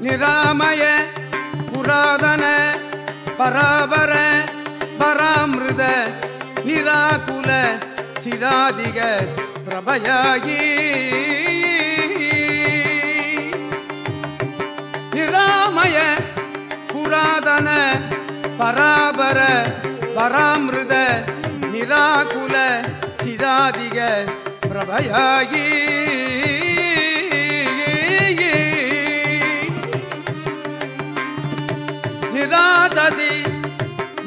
நிராமய புராதன பராபர பராமிருத நிராகுல சிராதிக பிரபயாகி நிராமய புராதன பராபர பராமிருத நிராகுல சிராதிக பிரபயாகி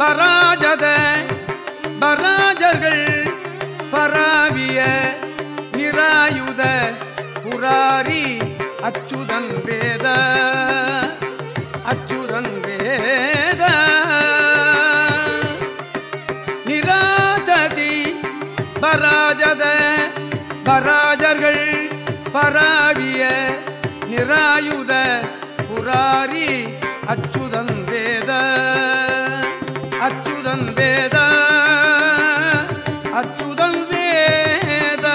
பராஜத பராஜர்கள் பராவிய நிராயுத புராரி அச்சுதன் வேத அச்சுதன் வேத. நிராஜதி பராஜத பராஜர்கள் பராவிய நிராயுத புராரி அச்சுதன் அச்சுதன் வேத அச்சுதன் வேத.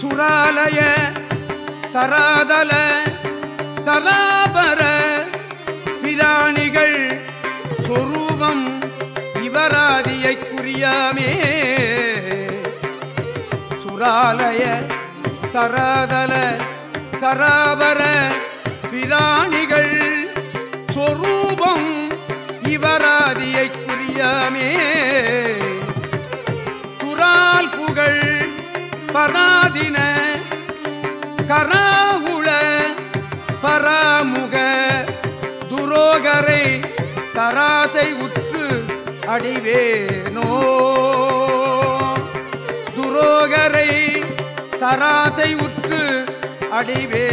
சுராலய தராதல சராபர பிராணிகள் சொரூபம் இவராதியை குறியாமே. சுராலய தராதல சராபர பிராணிகள் சொரூபம் இவராதியை குறியாமே குரால் புகழ் பராதின கராகுள பராமுக துரோகரை தராசை உற்று அடிவேனோ. அராசை உற்று அடிவே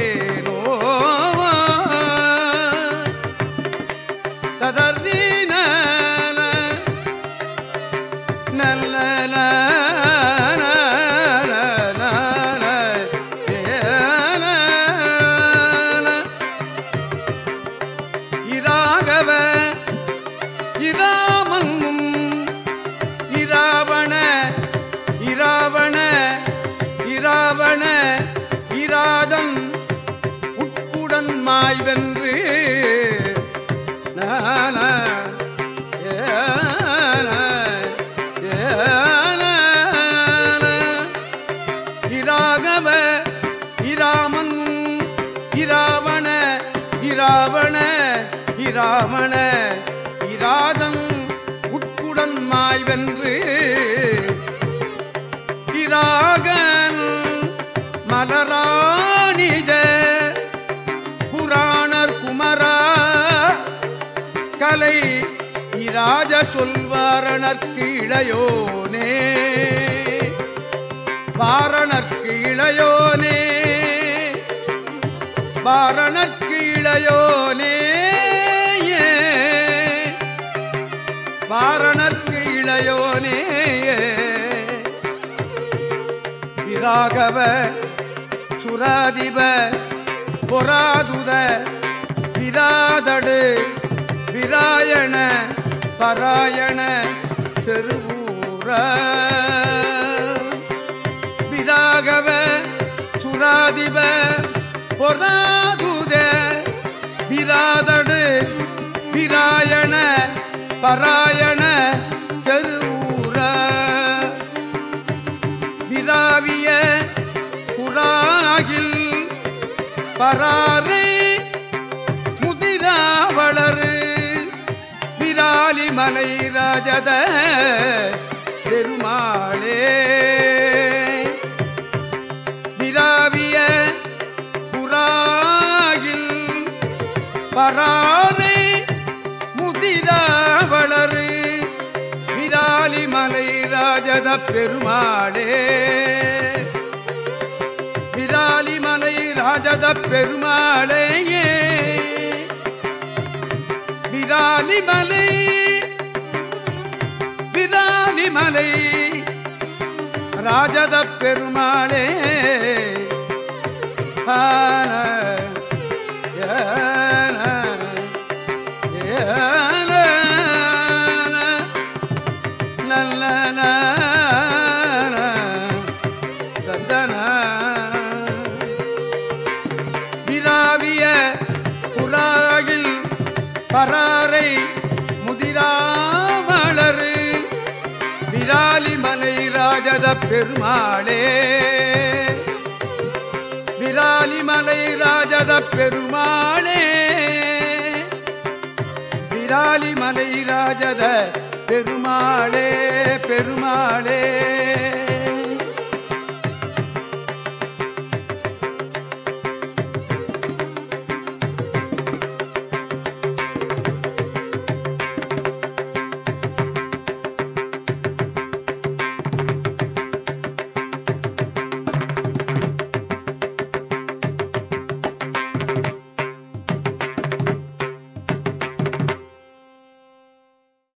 நாய் வென்று நான இராகவ இராமன் இராவண இராவண இராமண இராதம் உட்குடன் மாய்வென்று மாலை இராஜ சொல்வாரணர்க்கு இளையோனே வாரணர்க்கு இளையோனே வாரணர்க்கு இளையோனே வாரணர்க்கு இளையோனே விராகவ சுராதிப பொராதுத விராதடு விராயண பராயண செருவூர. விராகவ சுராதிப பொராதுத விராதடு விராயண பராயண செருவூர. விராவிய புறாகில் பராறு விராலி ராஜத பெருமாளே. விராவிய புறாகில் பராறு முதிராவளரு. விராலிமலை ராஜத பெருமாளே. விராலிமலை ராஜத பெருமாளேயே. விராலிமலை ராஜத பெருமாளே. ஆ பெருமாளே. விராலிமலை ராஜத பெருமாளே. விராலிமலை ராஜத பெருமாளே பெருமாளே.